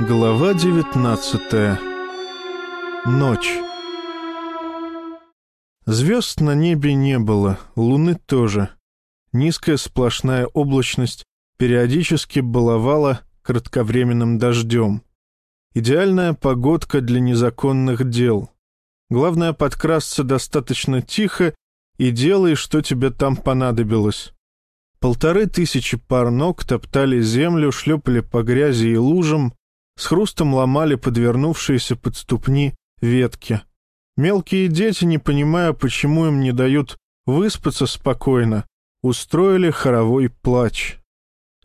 Глава девятнадцатая. Ночь. Звезд на небе не было, луны тоже. Низкая сплошная облачность периодически баловала кратковременным дождем. Идеальная погодка для незаконных дел. Главное подкрасться достаточно тихо и делай, что тебе там понадобилось. Полторы тысячи пар ног топтали землю, шлепали по грязи и лужам, с хрустом ломали подвернувшиеся под ступни ветки. Мелкие дети, не понимая, почему им не дают выспаться спокойно, устроили хоровой плач.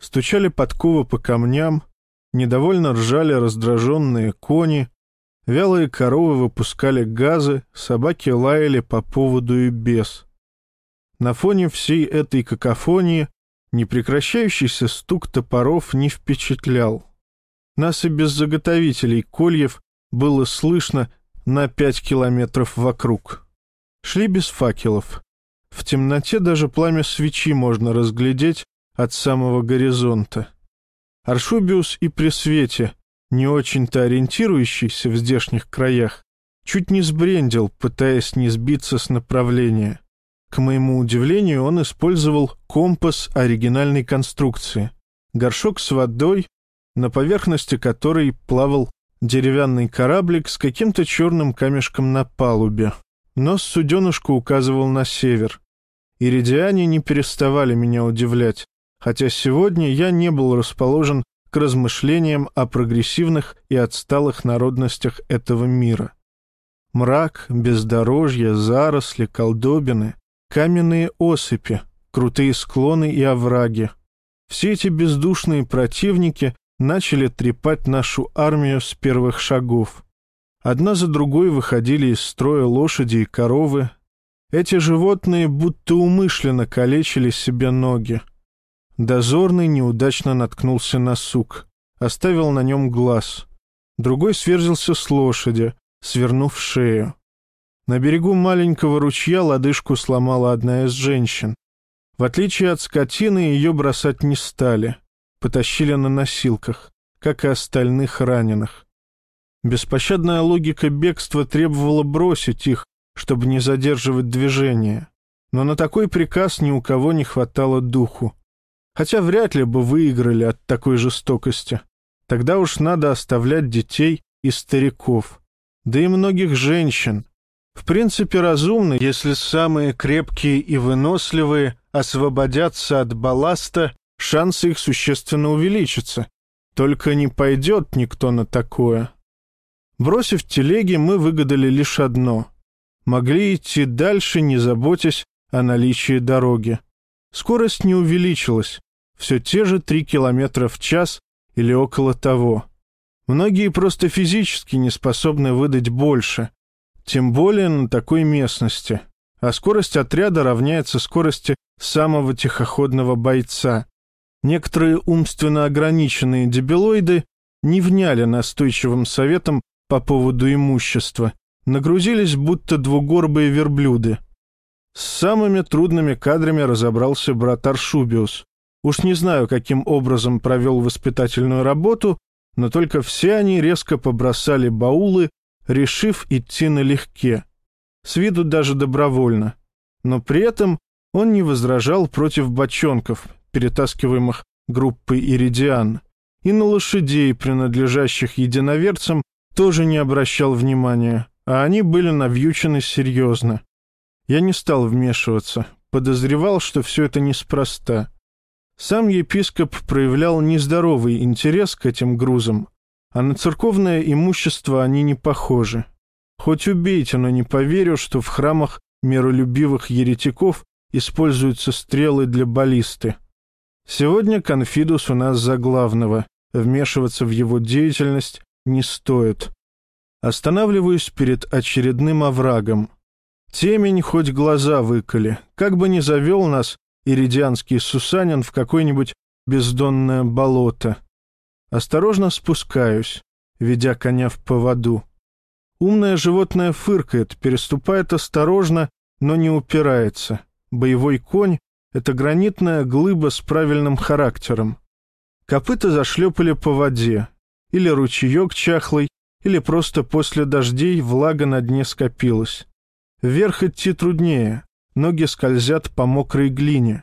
Стучали подковы по камням, недовольно ржали раздраженные кони, вялые коровы выпускали газы, собаки лаяли по поводу и без. На фоне всей этой какофонии непрекращающийся стук топоров не впечатлял. Нас и без заготовителей кольев было слышно на пять километров вокруг. Шли без факелов. В темноте даже пламя свечи можно разглядеть от самого горизонта. Аршубиус и при свете, не очень-то ориентирующийся в здешних краях, чуть не сбрендил, пытаясь не сбиться с направления. К моему удивлению, он использовал компас оригинальной конструкции. Горшок с водой, на поверхности которой плавал деревянный кораблик с каким-то черным камешком на палубе. Нос суденышку указывал на север. Иридиане не переставали меня удивлять, хотя сегодня я не был расположен к размышлениям о прогрессивных и отсталых народностях этого мира. Мрак, бездорожье, заросли, колдобины, каменные осыпи, крутые склоны и овраги. Все эти бездушные противники начали трепать нашу армию с первых шагов. Одна за другой выходили из строя лошади и коровы. Эти животные будто умышленно калечили себе ноги. Дозорный неудачно наткнулся на сук, оставил на нем глаз. Другой сверзился с лошади, свернув шею. На берегу маленького ручья лодыжку сломала одна из женщин. В отличие от скотины, ее бросать не стали — потащили на носилках, как и остальных раненых. Беспощадная логика бегства требовала бросить их, чтобы не задерживать движение. Но на такой приказ ни у кого не хватало духу. Хотя вряд ли бы выиграли от такой жестокости. Тогда уж надо оставлять детей и стариков. Да и многих женщин. В принципе, разумно, если самые крепкие и выносливые освободятся от балласта шансы их существенно увеличатся. Только не пойдет никто на такое. Бросив телеги, мы выгадали лишь одно. Могли идти дальше, не заботясь о наличии дороги. Скорость не увеличилась. Все те же три километра в час или около того. Многие просто физически не способны выдать больше. Тем более на такой местности. А скорость отряда равняется скорости самого тихоходного бойца. Некоторые умственно ограниченные дебилоиды не вняли настойчивым советом по поводу имущества, нагрузились будто двугорбые верблюды. С самыми трудными кадрами разобрался брат Аршубиус. Уж не знаю, каким образом провел воспитательную работу, но только все они резко побросали баулы, решив идти налегке. С виду даже добровольно. Но при этом он не возражал против бочонков, перетаскиваемых группой «Иридиан», и на лошадей, принадлежащих единоверцам, тоже не обращал внимания, а они были навьючены серьезно. Я не стал вмешиваться, подозревал, что все это неспроста. Сам епископ проявлял нездоровый интерес к этим грузам, а на церковное имущество они не похожи. Хоть убейте, но не поверю, что в храмах миролюбивых еретиков используются стрелы для баллисты. Сегодня Конфидус у нас за главного. Вмешиваться в его деятельность не стоит. Останавливаюсь перед очередным оврагом. Темень хоть глаза выколи, как бы ни завел нас иридианский сусанин в какое-нибудь бездонное болото. Осторожно спускаюсь, ведя коня в поводу. Умное животное фыркает, переступает осторожно, но не упирается. Боевой конь это гранитная глыба с правильным характером. Копыта зашлепали по воде. или ручеек чахлый, или просто после дождей влага на дне скопилась. Вверх идти труднее, ноги скользят по мокрой глине.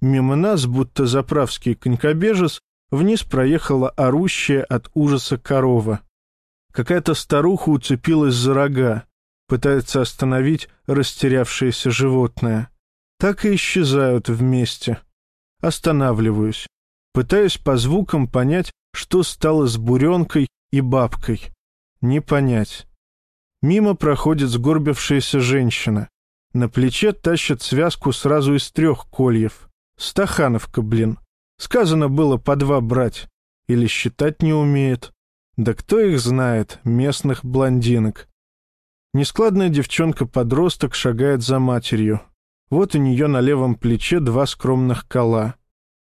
Мимо нас, будто заправский конькобежец, вниз проехала орущая от ужаса корова. Какая-то старуха уцепилась за рога, пытается остановить растерявшееся животное. Так и исчезают вместе. Останавливаюсь. Пытаюсь по звукам понять, что стало с буренкой и бабкой. Не понять. Мимо проходит сгорбившаяся женщина. На плече тащат связку сразу из трех кольев. Стахановка, блин. Сказано было по два брать. Или считать не умеет. Да кто их знает, местных блондинок. Нескладная девчонка-подросток шагает за матерью. Вот у нее на левом плече два скромных кола.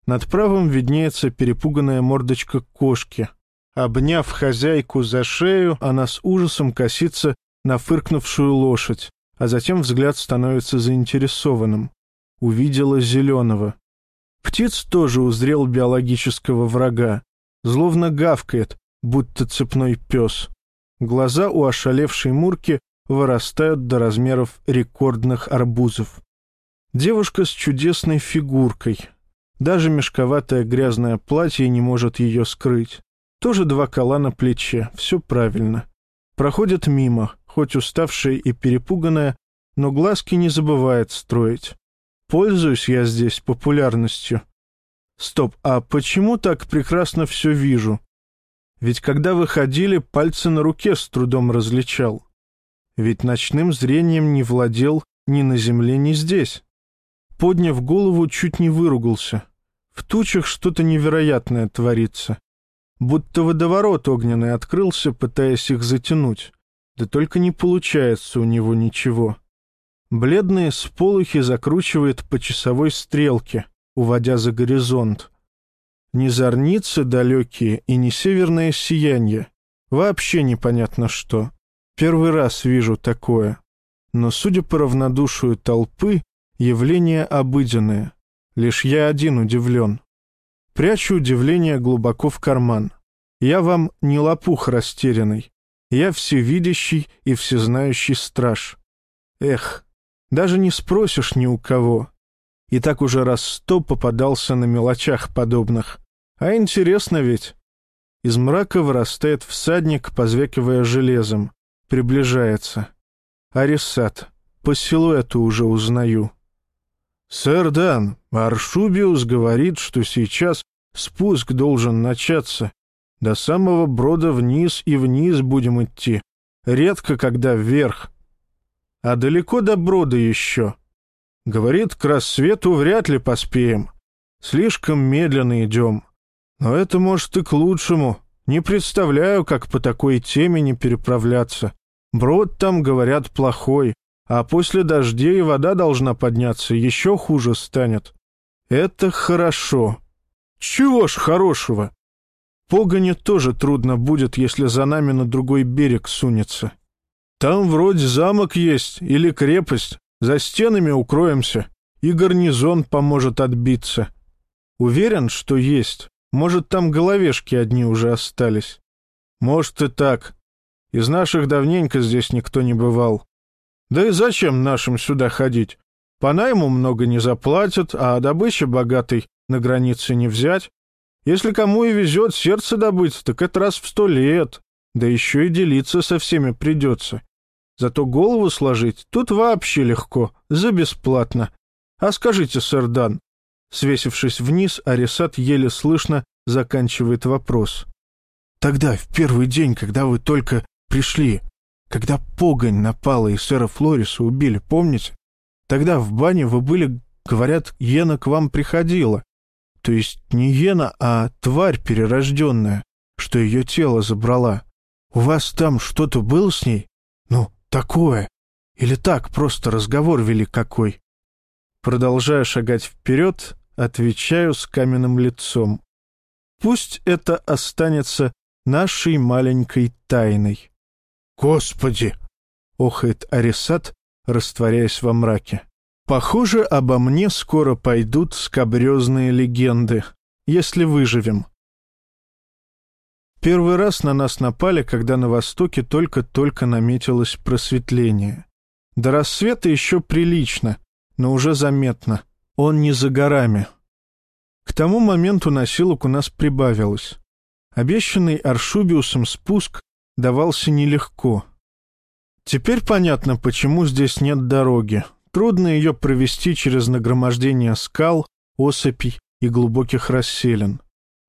Над правым виднеется перепуганная мордочка кошки. Обняв хозяйку за шею, она с ужасом косится на фыркнувшую лошадь, а затем взгляд становится заинтересованным. Увидела зеленого. Птиц тоже узрел биологического врага. Зловно гавкает, будто цепной пес. Глаза у ошалевшей Мурки вырастают до размеров рекордных арбузов. Девушка с чудесной фигуркой. Даже мешковатое грязное платье не может ее скрыть. Тоже два кола на плече, все правильно. Проходит мимо, хоть уставшая и перепуганная, но глазки не забывает строить. Пользуюсь я здесь популярностью. Стоп, а почему так прекрасно все вижу? Ведь когда выходили, пальцы на руке с трудом различал. Ведь ночным зрением не владел ни на земле, ни здесь. Подняв голову, чуть не выругался. В тучах что-то невероятное творится. Будто водоворот огненный открылся, пытаясь их затянуть. Да только не получается у него ничего. Бледные сполохи закручивает по часовой стрелке, уводя за горизонт. Ни зорницы далекие и ни северное сияние. Вообще непонятно что. Первый раз вижу такое. Но, судя по равнодушию толпы, явление обыденное. Лишь я один удивлен. Прячу удивление глубоко в карман. Я вам не лопух растерянный. Я всевидящий и всезнающий страж. Эх, даже не спросишь ни у кого. И так уже раз сто попадался на мелочах подобных. А интересно ведь. Из мрака вырастает всадник, позвякивая железом. Приближается. Арисат. По силуэту уже узнаю. «Сэр Дан, Аршубиус говорит, что сейчас спуск должен начаться. До самого брода вниз и вниз будем идти. Редко, когда вверх. А далеко до брода еще. Говорит, к рассвету вряд ли поспеем. Слишком медленно идем. Но это, может, и к лучшему. Не представляю, как по такой теме не переправляться. Брод там, говорят, плохой, а после дождей вода должна подняться, еще хуже станет. Это хорошо. Чего ж хорошего? Погоне тоже трудно будет, если за нами на другой берег сунется. Там вроде замок есть или крепость, за стенами укроемся, и гарнизон поможет отбиться. Уверен, что есть. Может, там головешки одни уже остались. Может и так. Из наших давненько здесь никто не бывал. Да и зачем нашим сюда ходить? По найму много не заплатят, а добыча богатой на границе не взять. Если кому и везет сердце добыть, так это раз в сто лет. Да еще и делиться со всеми придется. Зато голову сложить тут вообще легко, за бесплатно. А скажите, сэр Дан, Свесившись вниз, Арисат еле слышно заканчивает вопрос. «Тогда, в первый день, когда вы только пришли, когда погонь напала и сэра Флориса убили, помните? Тогда в бане вы были, говорят, Йена к вам приходила. То есть не Йена, а тварь перерожденная, что ее тело забрала. У вас там что-то было с ней? Ну, такое. Или так, просто разговор вели какой?» Продолжая шагать вперед, Отвечаю с каменным лицом. Пусть это останется нашей маленькой тайной. «Господи!» — охает Арисат, растворяясь во мраке. «Похоже, обо мне скоро пойдут скабрезные легенды, если выживем». Первый раз на нас напали, когда на востоке только-только наметилось просветление. До рассвета еще прилично, но уже заметно. Он не за горами. К тому моменту носилок у нас прибавилось. Обещанный Аршубиусом спуск давался нелегко. Теперь понятно, почему здесь нет дороги. Трудно ее провести через нагромождение скал, осыпей и глубоких расселин.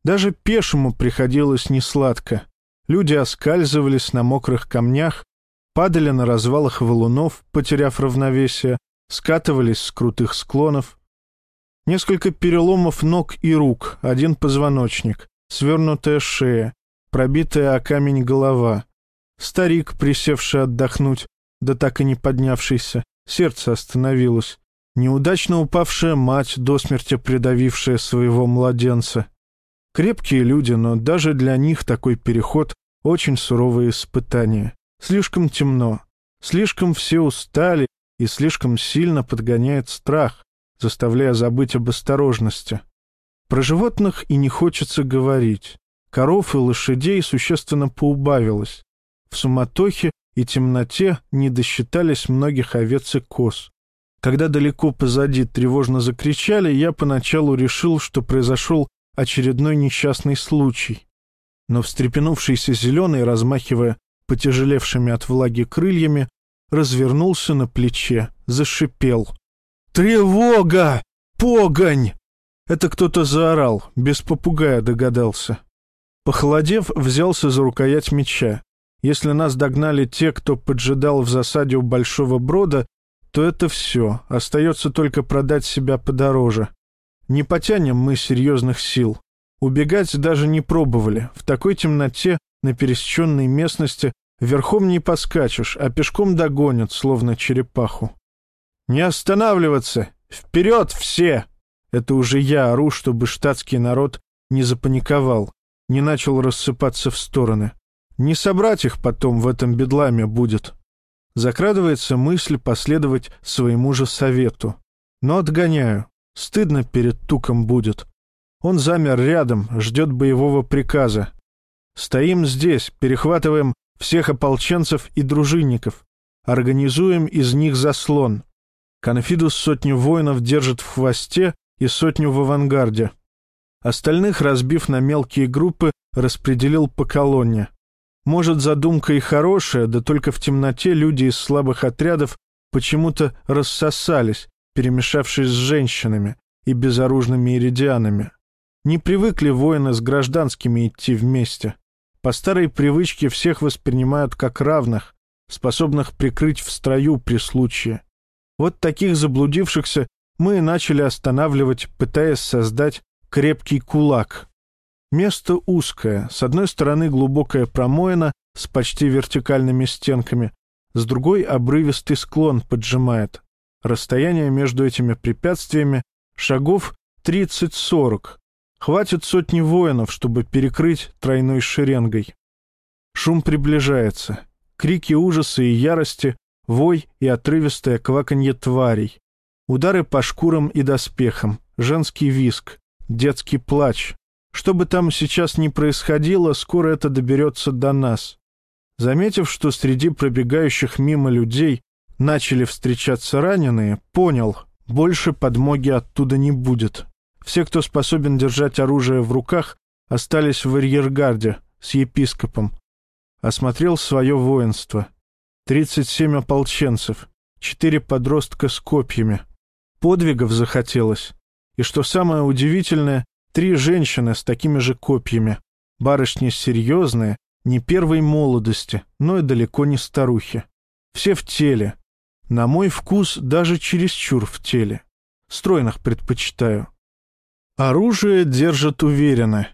Даже пешему приходилось несладко. Люди оскальзывались на мокрых камнях, падали на развалах валунов, потеряв равновесие, скатывались с крутых склонов. Несколько переломов ног и рук, один позвоночник, свернутая шея, пробитая о камень голова. Старик, присевший отдохнуть, да так и не поднявшийся, сердце остановилось. Неудачно упавшая мать, до смерти придавившая своего младенца — Крепкие люди, но даже для них такой переход — очень суровое испытание. Слишком темно, слишком все устали и слишком сильно подгоняет страх, заставляя забыть об осторожности. Про животных и не хочется говорить. Коров и лошадей существенно поубавилось. В суматохе и темноте не досчитались многих овец и коз. Когда далеко позади тревожно закричали, я поначалу решил, что произошел очередной несчастный случай. Но встрепенувшийся зеленый, размахивая потяжелевшими от влаги крыльями, развернулся на плече, зашипел. «Тревога! Погонь!» Это кто-то заорал, без попугая догадался. Похолодев, взялся за рукоять меча. Если нас догнали те, кто поджидал в засаде у Большого Брода, то это все, остается только продать себя подороже. Не потянем мы серьезных сил. Убегать даже не пробовали. В такой темноте, на пересеченной местности, верхом не поскачешь, а пешком догонят, словно черепаху. «Не останавливаться! Вперед все!» Это уже я ору, чтобы штатский народ не запаниковал, не начал рассыпаться в стороны. Не собрать их потом в этом бедламе будет. Закрадывается мысль последовать своему же совету. Но отгоняю. Стыдно перед Туком будет. Он замер рядом, ждет боевого приказа. Стоим здесь, перехватываем всех ополченцев и дружинников. Организуем из них заслон. Конфидус сотню воинов держит в хвосте и сотню в авангарде. Остальных, разбив на мелкие группы, распределил по колонне. Может, задумка и хорошая, да только в темноте люди из слабых отрядов почему-то рассосались, перемешавшись с женщинами и безоружными иридианами. Не привыкли воины с гражданскими идти вместе. По старой привычке всех воспринимают как равных, способных прикрыть в строю при случае. Вот таких заблудившихся мы и начали останавливать, пытаясь создать крепкий кулак. Место узкое, с одной стороны глубокая промоина с почти вертикальными стенками, с другой обрывистый склон поджимает. Расстояние между этими препятствиями шагов 30-40. Хватит сотни воинов, чтобы перекрыть тройной шеренгой. Шум приближается. Крики ужаса и ярости, вой и отрывистое кваканье тварей. Удары по шкурам и доспехам, женский виск, детский плач. Что бы там сейчас ни происходило, скоро это доберется до нас. Заметив, что среди пробегающих мимо людей начали встречаться раненые, понял, больше подмоги оттуда не будет. Все, кто способен держать оружие в руках, остались в арьергарде с епископом. Осмотрел свое воинство. Тридцать семь ополченцев, четыре подростка с копьями. Подвигов захотелось. И что самое удивительное, три женщины с такими же копьями. Барышни серьезные, не первой молодости, но и далеко не старухи. Все в теле, на мой вкус даже чересчур в теле. Стройных предпочитаю. Оружие держат уверенно.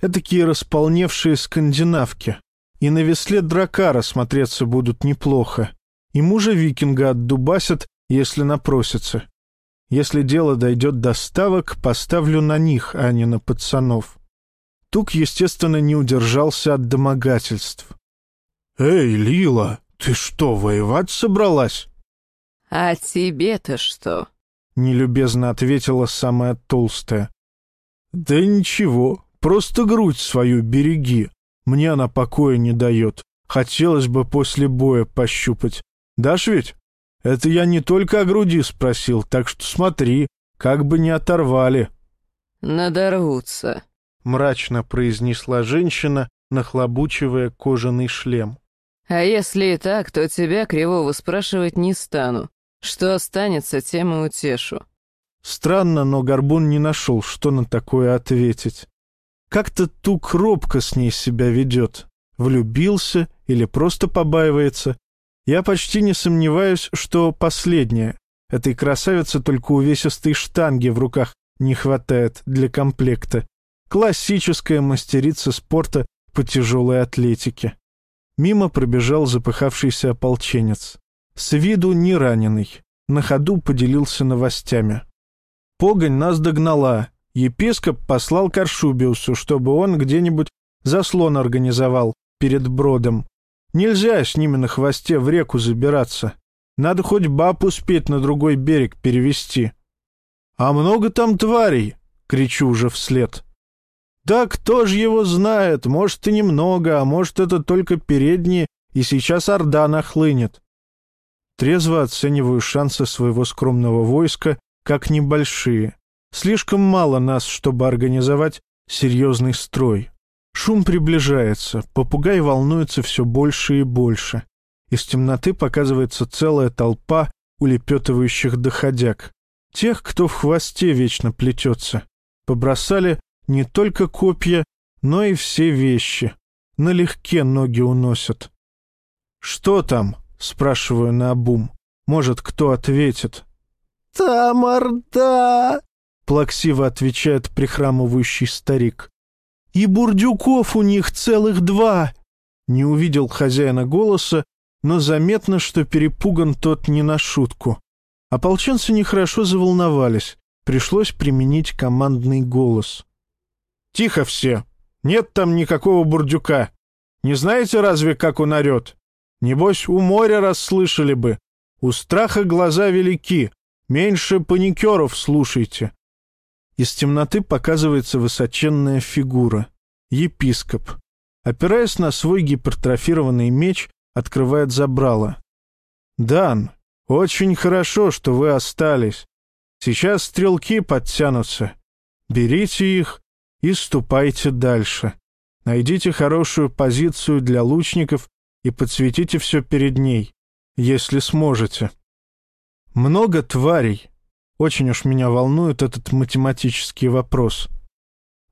Этакие располневшие скандинавки. И на весле дракара смотреться будут неплохо. И мужа викинга отдубасят, если напросятся. Если дело дойдет до ставок, поставлю на них, а не на пацанов. Тук, естественно, не удержался от домогательств. «Эй, Лила, ты что, воевать собралась?» «А тебе-то что?» — нелюбезно ответила самая толстая. «Да ничего, просто грудь свою береги. Мне она покоя не дает. Хотелось бы после боя пощупать. Дашь ведь? Это я не только о груди спросил, так что смотри, как бы не оторвали. Надорвутся, — мрачно произнесла женщина, нахлобучивая кожаный шлем. А если и так, то тебя кривого спрашивать не стану. Что останется, тем и утешу. Странно, но Горбун не нашел, что на такое ответить. Как-то Тук робко с ней себя ведет. Влюбился или просто побаивается. Я почти не сомневаюсь, что последнее. Этой красавице только увесистой штанги в руках не хватает для комплекта. Классическая мастерица спорта по тяжелой атлетике. Мимо пробежал запыхавшийся ополченец. С виду не раненый. На ходу поделился новостями. Погонь нас догнала. Епископ послал к Аршубиусу, чтобы он где-нибудь заслон организовал перед бродом. Нельзя с ними на хвосте в реку забираться. Надо хоть баб успеть на другой берег перевести. «А много там тварей?» — кричу уже вслед. «Да кто ж его знает? Может, и немного, а может, это только передние, и сейчас Орда нахлынет». Трезво оцениваю шансы своего скромного войска как небольшие. Слишком мало нас, чтобы организовать серьезный строй. Шум приближается, попугай волнуется все больше и больше. Из темноты показывается целая толпа улепетывающих доходяг. Тех, кто в хвосте вечно плетется. Побросали не только копья, но и все вещи. Налегке ноги уносят. «Что там?» — спрашиваю наобум. Может, кто ответит. «Там орда!» — плаксиво отвечает прихрамывающий старик. «И бурдюков у них целых два!» Не увидел хозяина голоса, но заметно, что перепуган тот не на шутку. Ополченцы нехорошо заволновались. Пришлось применить командный голос. «Тихо все! Нет там никакого бурдюка! Не знаете разве, как он орет? Небось, у моря расслышали бы. У страха глаза велики. Меньше паникеров слушайте». Из темноты показывается высоченная фигура. Епископ. Опираясь на свой гипертрофированный меч, открывает забрало. «Дан, очень хорошо, что вы остались. Сейчас стрелки подтянутся. Берите их и ступайте дальше. Найдите хорошую позицию для лучников и подсветите все перед ней, если сможете. Много тварей. Очень уж меня волнует этот математический вопрос.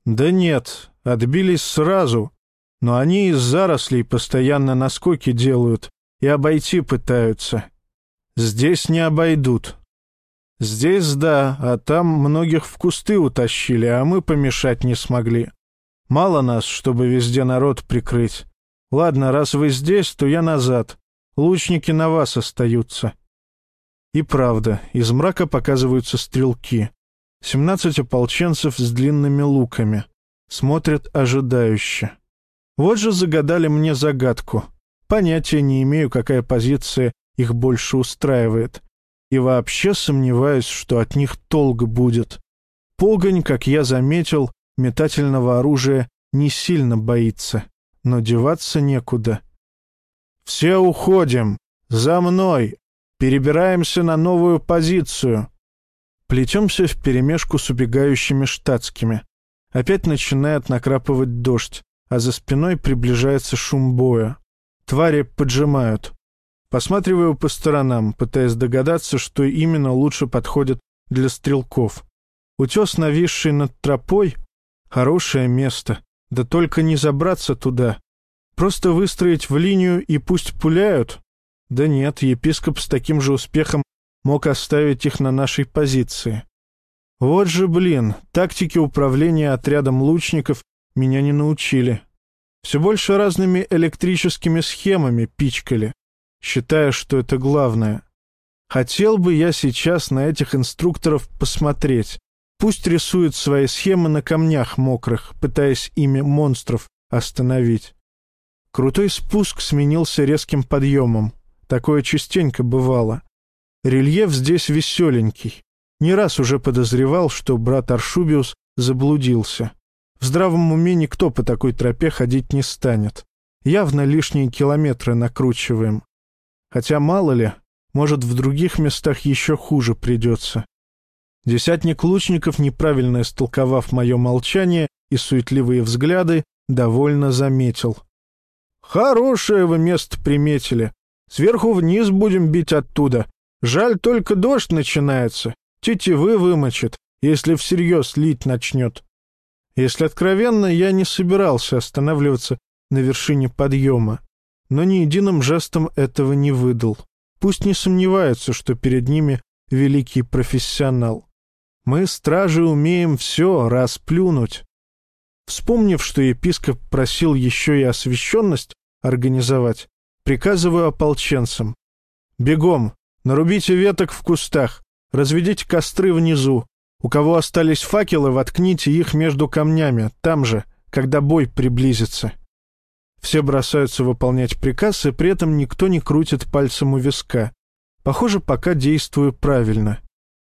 Да нет, отбились сразу, но они из зарослей постоянно наскоки делают и обойти пытаются. Здесь не обойдут. Здесь да, а там многих в кусты утащили, а мы помешать не смогли. Мало нас, чтобы везде народ прикрыть. Ладно, раз вы здесь, то я назад. Лучники на вас остаются. И правда, из мрака показываются стрелки. Семнадцать ополченцев с длинными луками. Смотрят ожидающе. Вот же загадали мне загадку. Понятия не имею, какая позиция их больше устраивает и вообще сомневаюсь, что от них толк будет. Погонь, как я заметил, метательного оружия не сильно боится, но деваться некуда. «Все уходим! За мной! Перебираемся на новую позицию!» Плетемся вперемешку с убегающими штатскими. Опять начинает накрапывать дождь, а за спиной приближается шум боя. Твари поджимают. Посматриваю по сторонам, пытаясь догадаться, что именно лучше подходит для стрелков. Утес, нависший над тропой, хорошее место, да только не забраться туда. Просто выстроить в линию и пусть пуляют. Да нет, епископ с таким же успехом мог оставить их на нашей позиции. Вот же, блин, тактики управления отрядом лучников меня не научили. Все больше разными электрическими схемами пичкали считая, что это главное. Хотел бы я сейчас на этих инструкторов посмотреть. Пусть рисуют свои схемы на камнях мокрых, пытаясь ими монстров остановить. Крутой спуск сменился резким подъемом. Такое частенько бывало. Рельеф здесь веселенький. Не раз уже подозревал, что брат Аршубиус заблудился. В здравом уме никто по такой тропе ходить не станет. Явно лишние километры накручиваем. Хотя мало ли, может, в других местах еще хуже придется. Десятник лучников, неправильно истолковав мое молчание и суетливые взгляды, довольно заметил. «Хорошее вы место приметили. Сверху вниз будем бить оттуда. Жаль, только дождь начинается. Тетивы вымочит, если всерьез лить начнет». Если откровенно, я не собирался останавливаться на вершине подъема, но ни единым жестом этого не выдал. Пусть не сомневаются, что перед ними великий профессионал. Мы, стражи, умеем все расплюнуть. Вспомнив, что епископ просил еще и освященность организовать, приказываю ополченцам. «Бегом! Нарубите веток в кустах, разведите костры внизу. У кого остались факелы, воткните их между камнями, там же, когда бой приблизится». Все бросаются выполнять приказ, и при этом никто не крутит пальцем у виска. Похоже, пока действую правильно.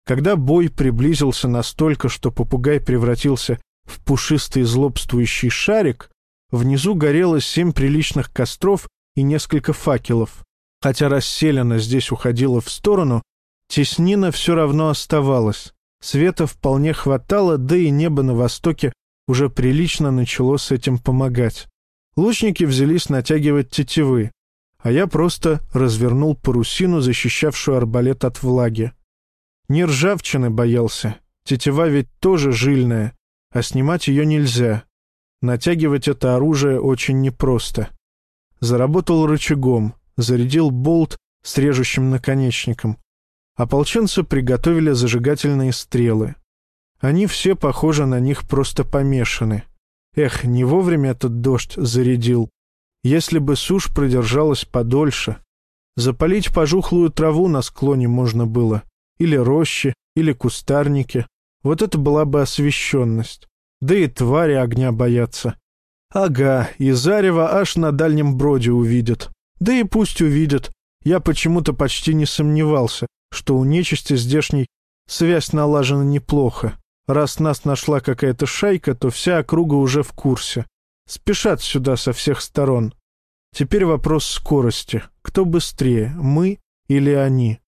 Когда бой приблизился настолько, что попугай превратился в пушистый злобствующий шарик, внизу горело семь приличных костров и несколько факелов. Хотя расселена здесь уходила в сторону, теснина все равно оставалась. Света вполне хватало, да и небо на востоке уже прилично начало с этим помогать. Лучники взялись натягивать тетивы, а я просто развернул парусину, защищавшую арбалет от влаги. Не ржавчины боялся. Тетива ведь тоже жильная, а снимать ее нельзя. Натягивать это оружие очень непросто. Заработал рычагом, зарядил болт с режущим наконечником. Ополченцы приготовили зажигательные стрелы. Они все, похоже, на них просто помешаны. Эх, не вовремя этот дождь зарядил. Если бы сушь продержалась подольше. Запалить пожухлую траву на склоне можно было или рощи, или кустарники. Вот это была бы освещенность. Да и твари огня боятся. Ага, и зарево аж на дальнем броде увидят. Да и пусть увидят. Я почему-то почти не сомневался, что у нечисти здешней связь налажена неплохо. Раз нас нашла какая-то шайка, то вся округа уже в курсе. Спешат сюда со всех сторон. Теперь вопрос скорости. Кто быстрее, мы или они?